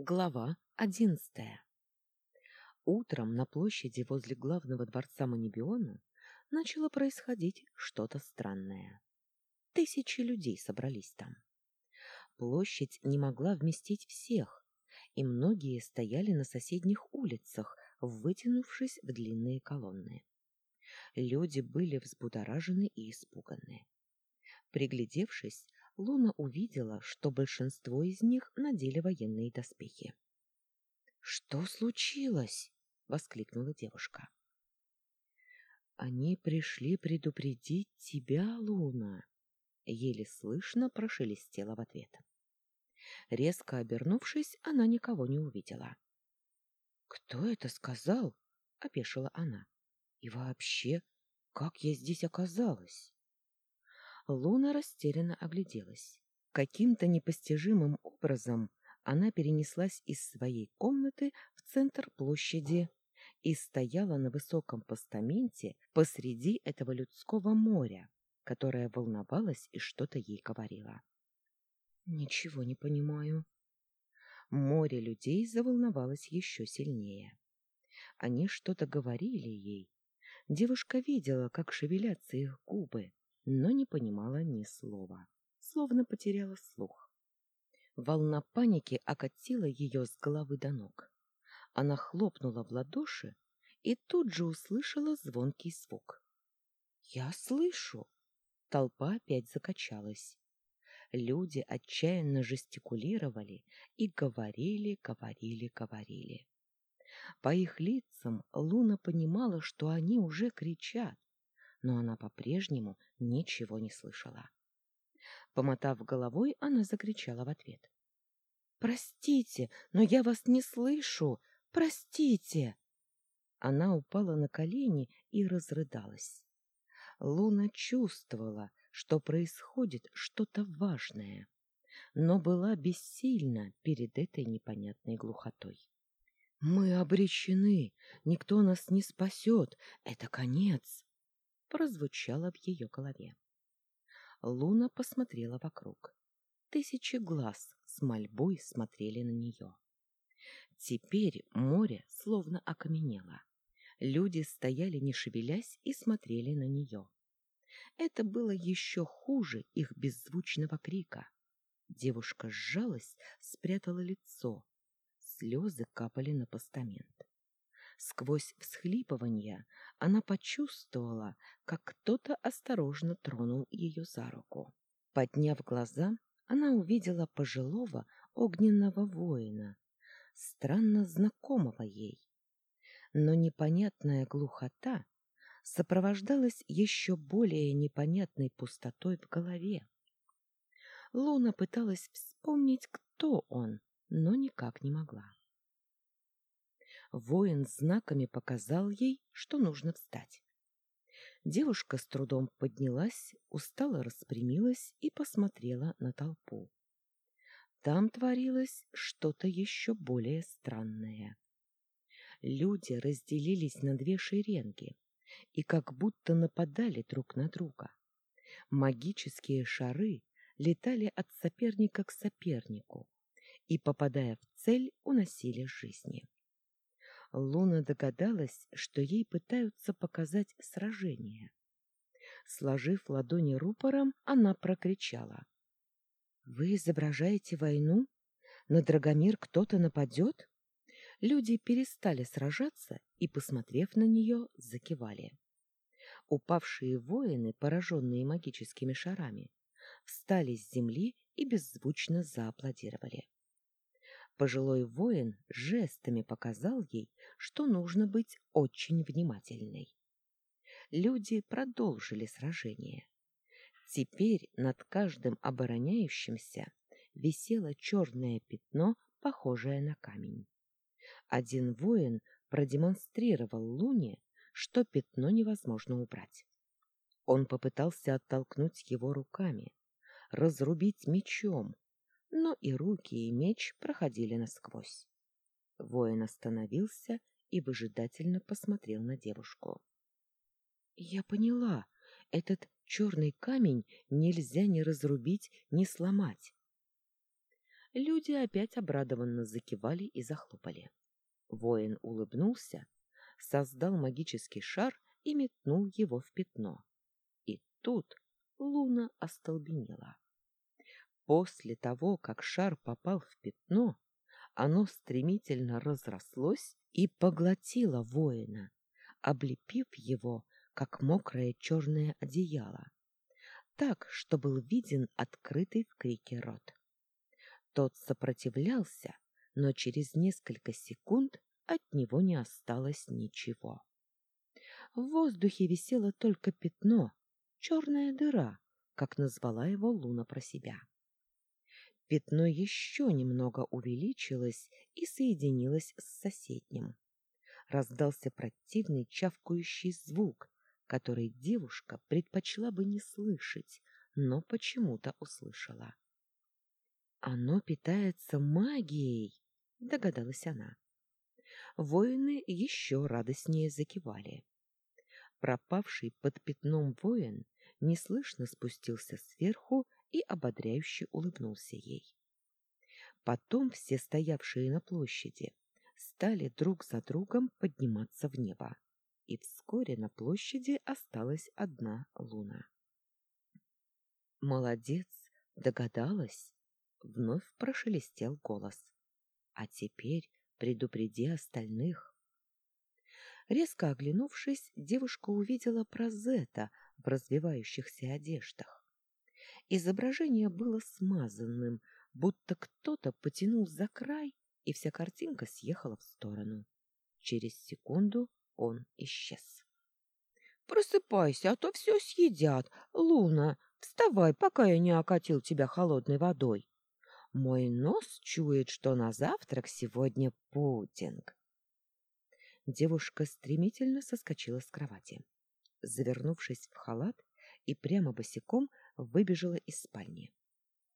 Глава одиннадцатая Утром на площади возле главного дворца Манибиона начало происходить что-то странное. Тысячи людей собрались там. Площадь не могла вместить всех, и многие стояли на соседних улицах, вытянувшись в длинные колонны. Люди были взбудоражены и испуганы. Приглядевшись, Луна увидела, что большинство из них надели военные доспехи. — Что случилось? — воскликнула девушка. — Они пришли предупредить тебя, Луна, — еле слышно прошелестела в ответ. Резко обернувшись, она никого не увидела. — Кто это сказал? — опешила она. — И вообще, как я здесь оказалась? Луна растерянно огляделась. Каким-то непостижимым образом она перенеслась из своей комнаты в центр площади и стояла на высоком постаменте посреди этого людского моря, которое волновалось и что-то ей говорило. «Ничего не понимаю». Море людей заволновалось еще сильнее. Они что-то говорили ей. Девушка видела, как шевелятся их губы, но не понимала ни слова, словно потеряла слух. Волна паники окатила ее с головы до ног. Она хлопнула в ладоши и тут же услышала звонкий звук. «Я слышу!» Толпа опять закачалась. Люди отчаянно жестикулировали и говорили, говорили, говорили. По их лицам Луна понимала, что они уже кричат, но она по-прежнему ничего не слышала. Помотав головой, она закричала в ответ. «Простите, но я вас не слышу! Простите!» Она упала на колени и разрыдалась. Луна чувствовала, что происходит что-то важное, но была бессильна перед этой непонятной глухотой. «Мы обречены! Никто нас не спасет! Это конец!» Прозвучало в ее голове. Луна посмотрела вокруг. Тысячи глаз с мольбой смотрели на нее. Теперь море словно окаменело. Люди стояли, не шевелясь, и смотрели на нее. Это было еще хуже их беззвучного крика. Девушка сжалась, спрятала лицо. Слезы капали на постамент. Сквозь всхлипывания она почувствовала, как кто-то осторожно тронул ее за руку. Подняв глаза, она увидела пожилого огненного воина, странно знакомого ей. Но непонятная глухота сопровождалась еще более непонятной пустотой в голове. Луна пыталась вспомнить, кто он, но никак не могла воин знаками показал ей, что нужно встать. Девушка с трудом поднялась, устало распрямилась и посмотрела на толпу. Там творилось что-то еще более странное. Люди разделились на две шеренги и как будто нападали друг на друга. Магические шары летали от соперника к сопернику и, попадая в цель, уносили жизни. Луна догадалась, что ей пытаются показать сражение. Сложив ладони рупором, она прокричала. — Вы изображаете войну? На Драгомир кто-то нападет? Люди перестали сражаться и, посмотрев на нее, закивали. Упавшие воины, пораженные магическими шарами, встали с земли и беззвучно зааплодировали. Пожилой воин жестами показал ей, что нужно быть очень внимательной. Люди продолжили сражение. Теперь над каждым обороняющимся висело черное пятно, похожее на камень. Один воин продемонстрировал Луне, что пятно невозможно убрать. Он попытался оттолкнуть его руками, разрубить мечом, но и руки, и меч проходили насквозь. Воин остановился и выжидательно посмотрел на девушку. — Я поняла, этот черный камень нельзя ни разрубить, ни сломать. люди опять обрадованно закивали и захлопали. Воин улыбнулся, создал магический шар и метнул его в пятно. И тут Луна остолбенела. После того, как шар попал в пятно, оно стремительно разрослось и поглотило воина, облепив его, как мокрое черное одеяло, так, что был виден открытый в крике рот. Тот сопротивлялся, но через несколько секунд от него не осталось ничего. В воздухе висело только пятно, черная дыра, как назвала его Луна про себя. Пятно еще немного увеличилось и соединилось с соседним. Раздался противный чавкающий звук, который девушка предпочла бы не слышать, но почему-то услышала. «Оно питается магией», — догадалась она. Воины еще радостнее закивали. Пропавший под пятном воин неслышно спустился сверху и ободряюще улыбнулся ей. Потом все стоявшие на площади стали друг за другом подниматься в небо, и вскоре на площади осталась одна луна. «Молодец, догадалась!» — вновь прошелестел голос. «А теперь предупреди остальных». Резко оглянувшись, девушка увидела Прозета в развивающихся одеждах. Изображение было смазанным, будто кто-то потянул за край, и вся картинка съехала в сторону. Через секунду он исчез. «Просыпайся, а то все съедят. Луна, вставай, пока я не окатил тебя холодной водой. Мой нос чует, что на завтрак сегодня пудинг». Девушка стремительно соскочила с кровати. Завернувшись в халат и прямо босиком выбежала из спальни.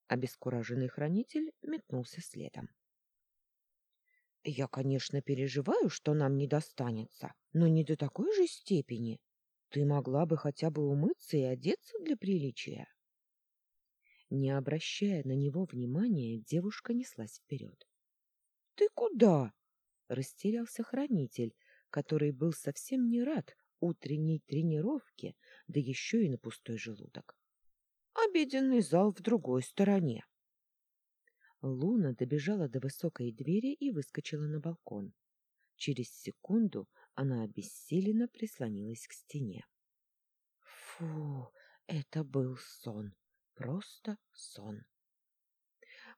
Обескураженный хранитель метнулся следом. «Я, конечно, переживаю, что нам не достанется, но не до такой же степени. Ты могла бы хотя бы умыться и одеться для приличия». Не обращая на него внимания, девушка неслась вперед. «Ты куда?» — растерялся хранитель, который был совсем не рад утренней тренировке, да еще и на пустой желудок. Обеденный зал в другой стороне. Луна добежала до высокой двери и выскочила на балкон. Через секунду она обессиленно прислонилась к стене. Фу, это был сон, просто сон.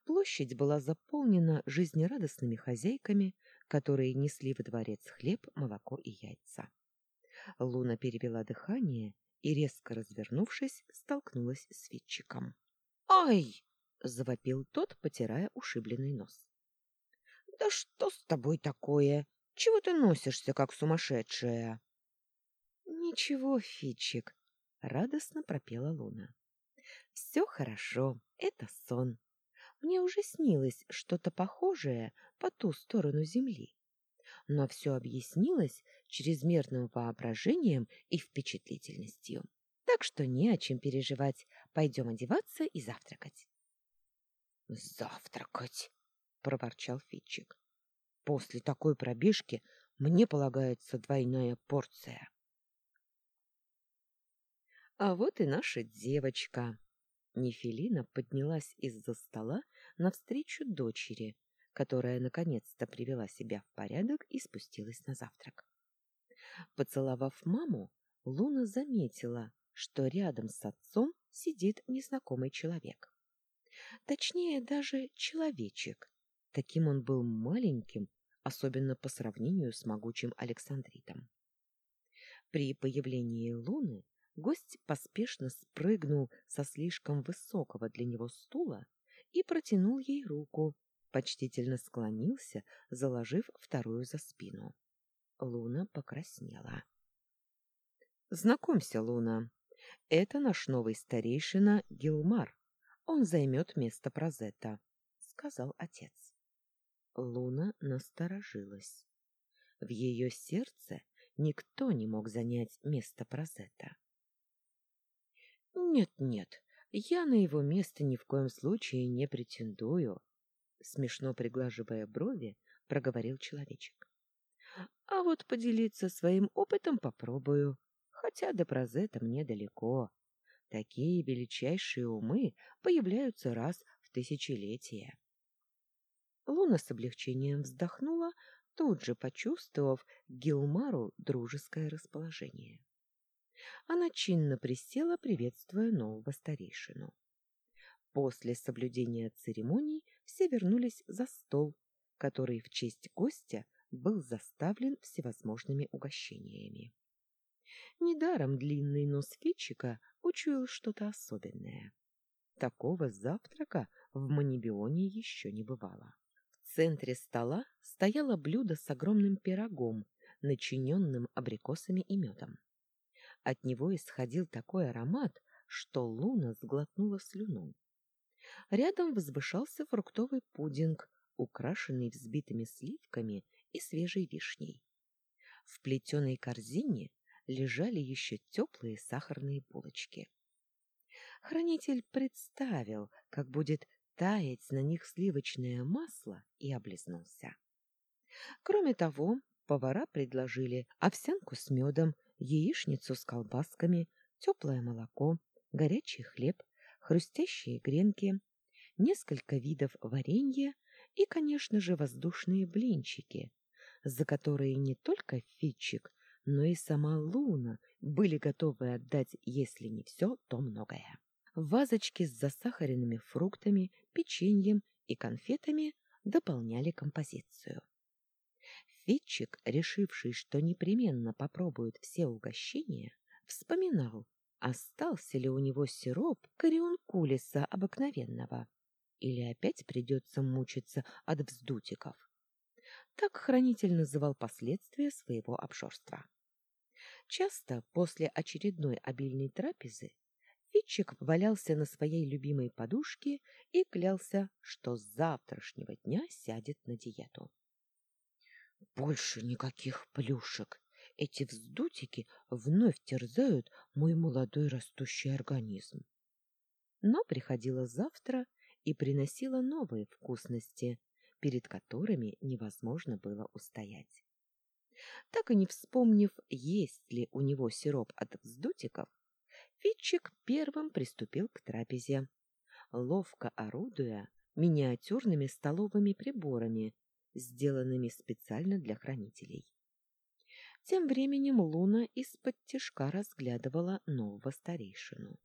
Площадь была заполнена жизнерадостными хозяйками, которые несли во дворец хлеб, молоко и яйца. Луна перевела дыхание и, резко развернувшись, столкнулась с Витчиком. «Ай!» — завопил тот, потирая ушибленный нос. «Да что с тобой такое? Чего ты носишься, как сумасшедшая?» «Ничего, Фитчик», — радостно пропела Луна. «Все хорошо, это сон. Мне уже снилось что-то похожее по ту сторону земли но все объяснилось чрезмерным воображением и впечатлительностью. Так что не о чем переживать. Пойдем одеваться и завтракать. «Завтракать!» — проворчал Фитчик. «После такой пробежки мне полагается двойная порция». А вот и наша девочка. Нефелина поднялась из-за стола навстречу дочери, которая наконец-то привела себя в порядок и спустилась на завтрак. Поцеловав маму, Луна заметила, что рядом с отцом сидит незнакомый человек. Точнее, даже человечек. Таким он был маленьким, особенно по сравнению с могучим Александритом. При появлении Луны гость поспешно спрыгнул со слишком высокого для него стула и протянул ей руку, почтительно склонился, заложив вторую за спину. Луна покраснела. «Знакомься, Луна, это наш новый старейшина Гилмар. Он займет место Прозета», — сказал отец. Луна насторожилась. В ее сердце никто не мог занять место Прозета. «Нет-нет, я на его место ни в коем случае не претендую», смешно приглаживая брови, проговорил человечек. А вот поделиться своим опытом попробую, хотя до прозета мне далеко. Такие величайшие умы появляются раз в тысячелетие. Луна с облегчением вздохнула, тут же почувствовав Гилмару дружеское расположение. Она чинно присела, приветствуя нового старейшину. После соблюдения церемоний все вернулись за стол, который в честь гостя был заставлен всевозможными угощениями. Недаром длинный нос Фитчика учуял что-то особенное. Такого завтрака в Манибионе еще не бывало. В центре стола стояло блюдо с огромным пирогом, начиненным абрикосами и медом. От него исходил такой аромат, что Луна сглотнула слюну. Рядом возвышался фруктовый пудинг, украшенный взбитыми сливками и свежей вишней. В плетеной корзине лежали еще теплые сахарные булочки. Хранитель представил, как будет таять на них сливочное масло, и облизнулся. Кроме того, повара предложили овсянку с медом, яичницу с колбасками, теплое молоко, горячий хлеб, хрустящие гренки, несколько видов варенья и, конечно же, воздушные блинчики, за которые не только Фитчик, но и сама Луна были готовы отдать, если не все, то многое. Вазочки с засахаренными фруктами, печеньем и конфетами дополняли композицию. Фитчик, решивший, что непременно попробует все угощения, вспоминал, остался ли у него сироп карионкулиса обыкновенного, или опять придется мучиться от вздутиков. Так хранитель называл последствия своего обжорства. Часто после очередной обильной трапезы Фитчик валялся на своей любимой подушке и клялся, что с завтрашнего дня сядет на диету. «Больше никаких плюшек! Эти вздутики вновь терзают мой молодой растущий организм!» Но приходило завтра и приносило новые вкусности, перед которыми невозможно было устоять. Так и не вспомнив, есть ли у него сироп от вздутиков, Фитчик первым приступил к трапезе, ловко орудуя миниатюрными столовыми приборами, сделанными специально для хранителей. Тем временем Луна из-под тишка разглядывала нового старейшину.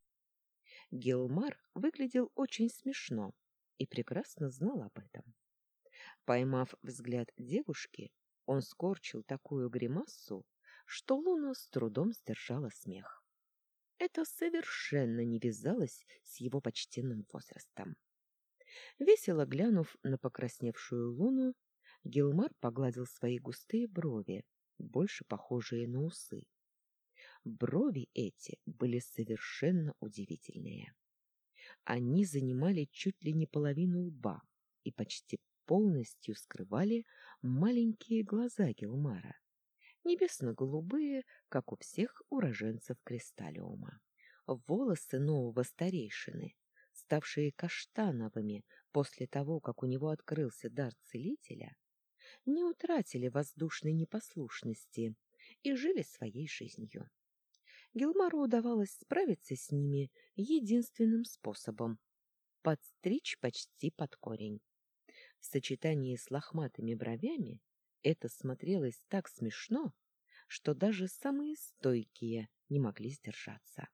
Гилмар выглядел очень смешно и прекрасно знал об этом. Поймав взгляд девушки, он скорчил такую гримассу, что Луна с трудом сдержала смех. Это совершенно не вязалось с его почтенным возрастом. Весело глянув на покрасневшую Луну, Гилмар погладил свои густые брови, больше похожие на усы. Брови эти были совершенно удивительные. Они занимали чуть ли не половину лба и почти полностью скрывали маленькие глаза Гилмара, небесно-голубые, как у всех уроженцев Кристаллиума. Волосы нового старейшины, ставшие каштановыми после того, как у него открылся дар целителя, не утратили воздушной непослушности и жили своей жизнью. Гилмару удавалось справиться с ними единственным способом — подстричь почти под корень. В сочетании с лохматыми бровями это смотрелось так смешно, что даже самые стойкие не могли сдержаться.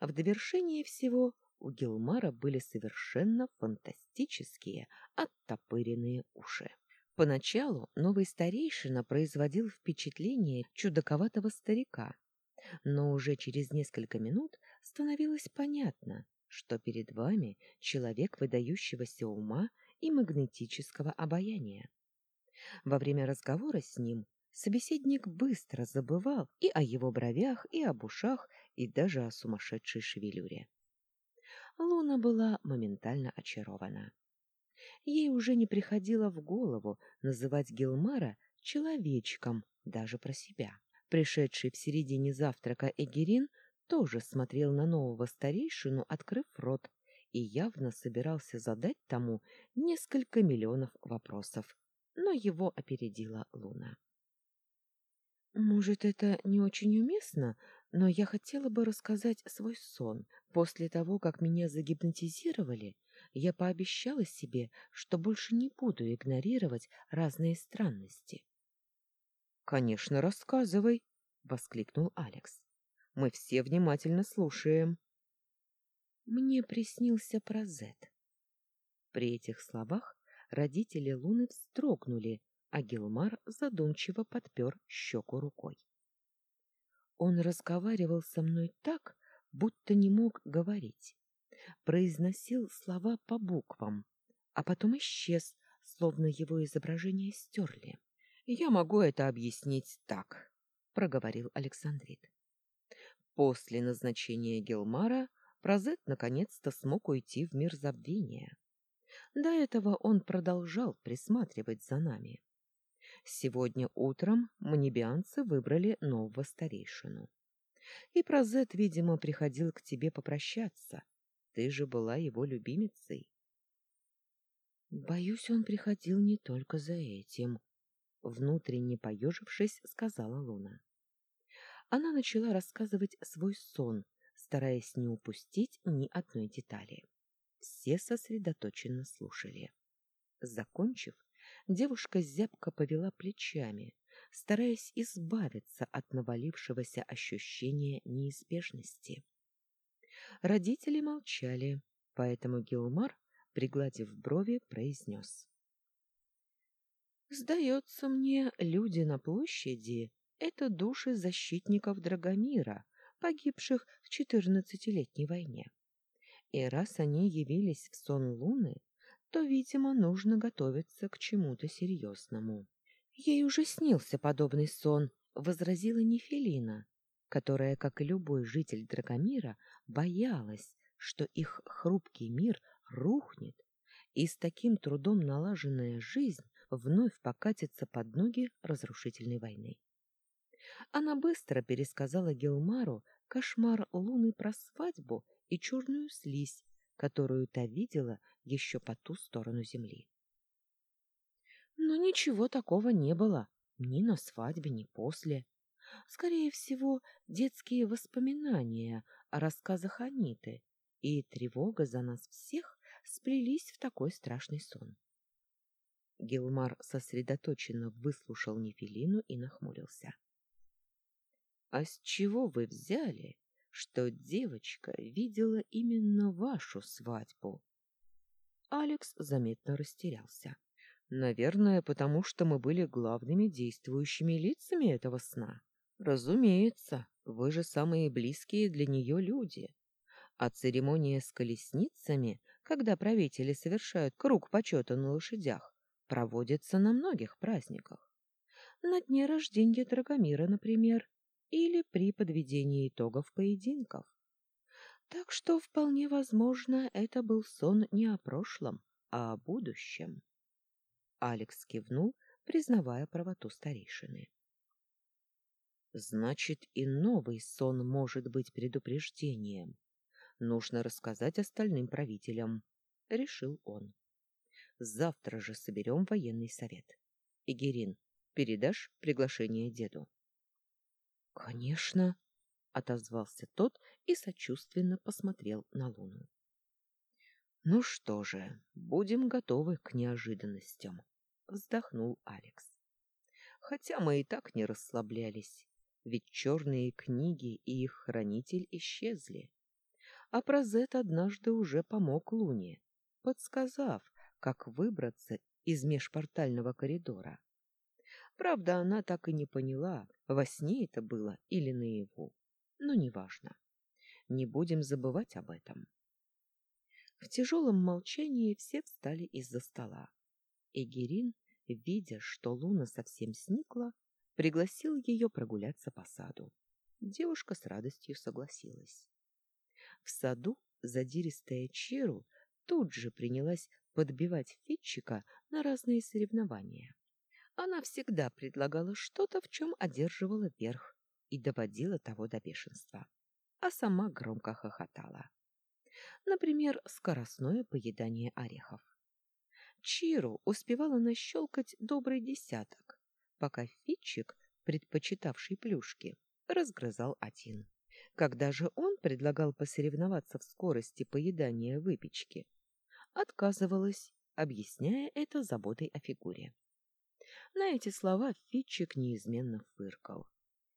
В довершение всего у Гилмара были совершенно фантастические оттопыренные уши. Поначалу новый старейшина производил впечатление чудаковатого старика, но уже через несколько минут становилось понятно, что перед вами человек выдающегося ума и магнетического обаяния. Во время разговора с ним собеседник быстро забывал и о его бровях, и об ушах, и даже о сумасшедшей шевелюре. Луна была моментально очарована. Ей уже не приходило в голову называть Гилмара человечком даже про себя. Пришедший в середине завтрака Эгерин тоже смотрел на нового старейшину, открыв рот, и явно собирался задать тому несколько миллионов вопросов, но его опередила Луна. «Может, это не очень уместно, но я хотела бы рассказать свой сон. После того, как меня загипнотизировали, я пообещала себе, что больше не буду игнорировать разные странности. «Конечно, рассказывай!» — воскликнул Алекс. «Мы все внимательно слушаем». Мне приснился Прозет. При этих словах родители Луны вздрогнули, а Гилмар задумчиво подпер щеку рукой. Он разговаривал со мной так, будто не мог говорить. Произносил слова по буквам, а потом исчез, словно его изображение стерли. «Я могу это объяснить так», — проговорил Александрит. После назначения Гелмара Прозет наконец-то смог уйти в мир забвения. До этого он продолжал присматривать за нами. Сегодня утром манибианцы выбрали нового старейшину. И Прозет, видимо, приходил к тебе попрощаться. Ты же была его любимицей. Боюсь, он приходил не только за этим, внутренне поежившись, сказала Луна. Она начала рассказывать свой сон, стараясь не упустить ни одной детали. Все сосредоточенно слушали. Закончив, девушка зябко повела плечами, стараясь избавиться от навалившегося ощущения неизбежности. Родители молчали, поэтому Гилмар, пригладив брови, произнес. «Сдается мне, люди на площади — это души защитников Драгомира, погибших в четырнадцатилетней войне. И раз они явились в сон Луны, то, видимо, нужно готовиться к чему-то серьезному. Ей уже снился подобный сон, возразила Нефелина, которая, как и любой житель Драгомира, боялась, что их хрупкий мир рухнет, и с таким трудом налаженная жизнь вновь покатится под ноги разрушительной войны. Она быстро пересказала Гелмару кошмар Луны про свадьбу и черную слизь, которую та видела еще по ту сторону земли. Но ничего такого не было ни на свадьбе, ни после. Скорее всего, детские воспоминания о рассказах Аниты и тревога за нас всех сплелись в такой страшный сон. Гилмар сосредоточенно выслушал Нефелину и нахмурился. — А с чего вы взяли, что девочка видела именно вашу свадьбу? Алекс заметно растерялся. Наверное, потому что мы были главными действующими лицами этого сна. Разумеется, вы же самые близкие для нее люди. А церемония с колесницами, когда правители совершают круг почета на лошадях, проводится на многих праздниках. На дне рождения Драгомира, например, или при подведении итогов поединков. Так что вполне возможно, это был сон не о прошлом, а о будущем. Алекс кивнул, признавая правоту старейшины. Значит, и новый сон может быть предупреждением. Нужно рассказать остальным правителям, — решил он. Завтра же соберем военный совет. Игерин, передашь приглашение деду? — Конечно, — отозвался тот и сочувственно посмотрел на Луну. — Ну что же, будем готовы к неожиданностям, — вздохнул Алекс. Хотя мы и так не расслаблялись, ведь черные книги и их хранитель исчезли. А Прозет однажды уже помог Луне, подсказав, как выбраться из межпортального коридора. Правда, она так и не поняла, во сне это было или наяву, но неважно. Не будем забывать об этом. В тяжелом молчании все встали из-за стола. Эгерин, видя, что луна совсем сникла, пригласил ее прогуляться по саду. Девушка с радостью согласилась. В саду задиристая Черу тут же принялась подбивать Фитчика на разные соревнования. Она всегда предлагала что-то, в чем одерживала верх и доводила того до бешенства, а сама громко хохотала. Например, скоростное поедание орехов. Чиру успевала нащелкать добрый десяток, пока Фитчик, предпочитавший плюшки, разгрызал один. Когда же он предлагал посоревноваться в скорости поедания выпечки, отказывалась, объясняя это заботой о фигуре. На эти слова Фитчик неизменно фыркал.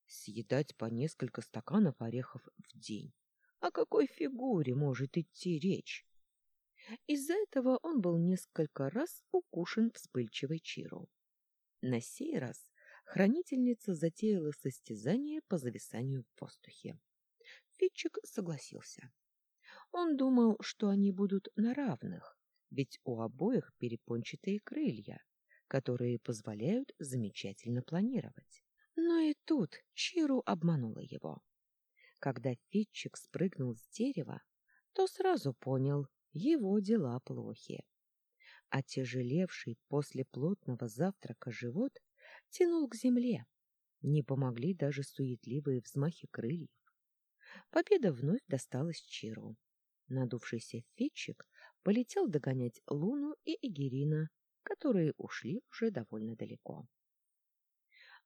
Съедать по несколько стаканов орехов в день. О какой фигуре может идти речь? Из-за этого он был несколько раз укушен вспыльчивой Чиру. На сей раз хранительница затеяла состязание по зависанию в воздухе. Фитчик согласился. Он думал, что они будут на равных, ведь у обоих перепончатые крылья, которые позволяют замечательно планировать. Но и тут Чиру обманула его. Когда Фитчик спрыгнул с дерева, то сразу понял, его дела плохи. Отяжелевший после плотного завтрака живот тянул к земле. Не помогли даже суетливые взмахи крыльев. Победа вновь досталась Чиру. Надувшийся Фитчик полетел догонять Луну и Игерина, которые ушли уже довольно далеко.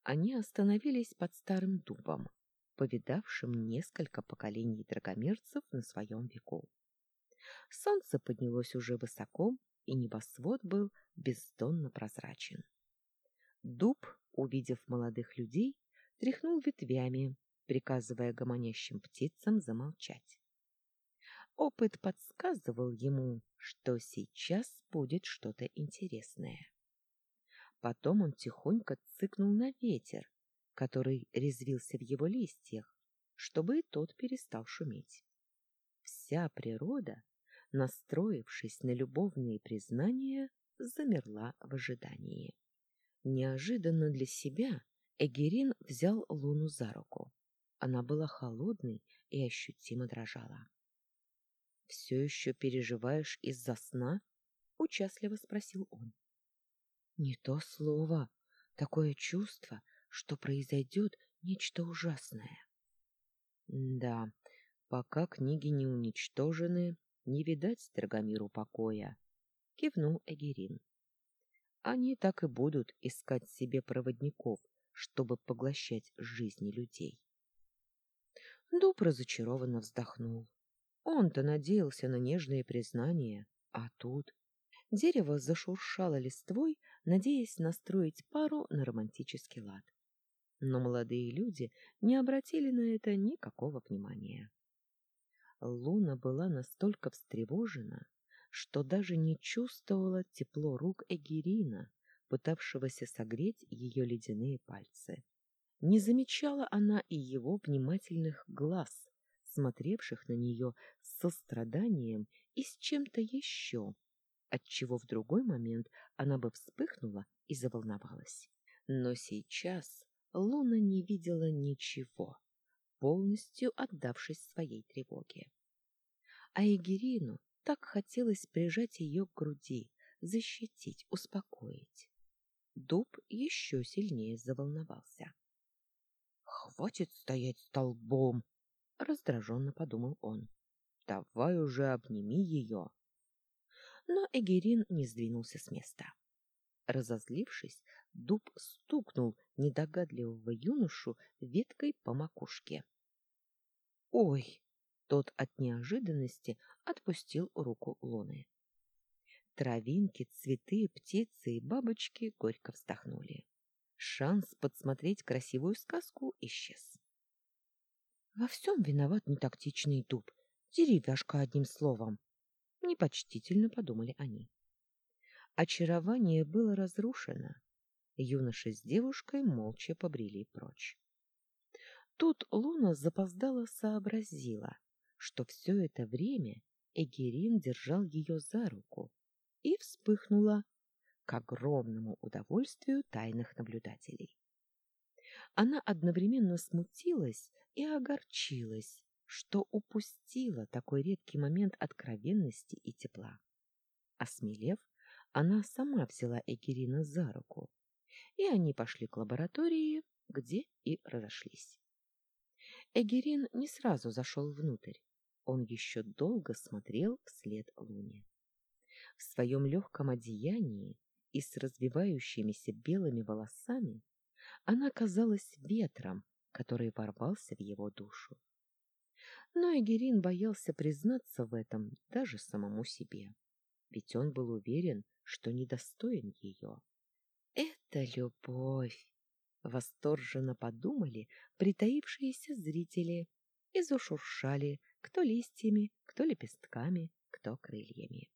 Они остановились под старым дубом, повидавшим несколько поколений драгомерцев на своем веку. Солнце поднялось уже высоко, и небосвод был бездонно прозрачен. Дуб, увидев молодых людей, тряхнул ветвями, приказывая гомонящим птицам замолчать. Опыт подсказывал ему, что сейчас будет что-то интересное. Потом он тихонько цыкнул на ветер, который резвился в его листьях, чтобы и тот перестал шуметь. Вся природа настроившись на любовные признания, замерла в ожидании. Неожиданно для себя Эгерин взял Луну за руку. Она была холодной и ощутимо дрожала. — Все еще переживаешь из-за сна? — участливо спросил он. — Не то слово. Такое чувство, что произойдет нечто ужасное. — Да, пока книги не уничтожены, не видать Драгомиру покоя, — кивнул Эгерин. Они так и будут искать себе проводников, чтобы поглощать жизни людей. Дуб разочарованно вздохнул. Он-то надеялся на нежные признания, а тут... Дерево зашуршало листвой, надеясь настроить пару на романтический лад. Но молодые люди не обратили на это никакого внимания. Луна была настолько встревожена, что даже не чувствовала тепло рук Эгерина, пытавшегося согреть ее ледяные пальцы. Не замечала она и его внимательных глаз, смотревших на нее с состраданием и с чем-то еще, отчего в другой момент она бы вспыхнула и заволновалась. Но сейчас Луна не видела ничего полностью отдавшись своей тревоге. А Егерину так хотелось прижать ее к груди, защитить, успокоить. Дуб еще сильнее заволновался. — Хватит стоять столбом! — раздраженно подумал он. — Давай уже обними ее! Но Эгерин не сдвинулся с места. Разозлившись, дуб стукнул недогадливого юношу веткой по макушке. «Ой!» — тот от неожиданности отпустил руку Луны. Травинки, цветы, птицы и бабочки горько вздохнули. Шанс подсмотреть красивую сказку исчез. Во всем виноват нетактичный дуб, деревяшка одним словом. Непочтительно подумали они. Очарование было разрушено. Юноша с девушкой молча побрели прочь. Тут Луна запоздала сообразила, что все это время Эгерин держал ее за руку и вспыхнула к огромному удовольствию тайных наблюдателей. Она одновременно смутилась и огорчилась, что упустила такой редкий момент откровенности и тепла. Осмелев, она сама взяла Эгерина за руку, и они пошли к лаборатории, где и разошлись. Эгерин не сразу зашел внутрь. он еще долго смотрел вслед луне. В своем легком одеянии и с развивающимися белыми волосами она казалась ветром, который ворвался в его душу. Но Эгерин боялся признаться в этом даже самому себе, ведь он был уверен, что недостоин ее. «Это любовь!» — восторженно подумали притаившиеся зрители и зашуршали, кто листьями, кто лепестками, кто крыльями.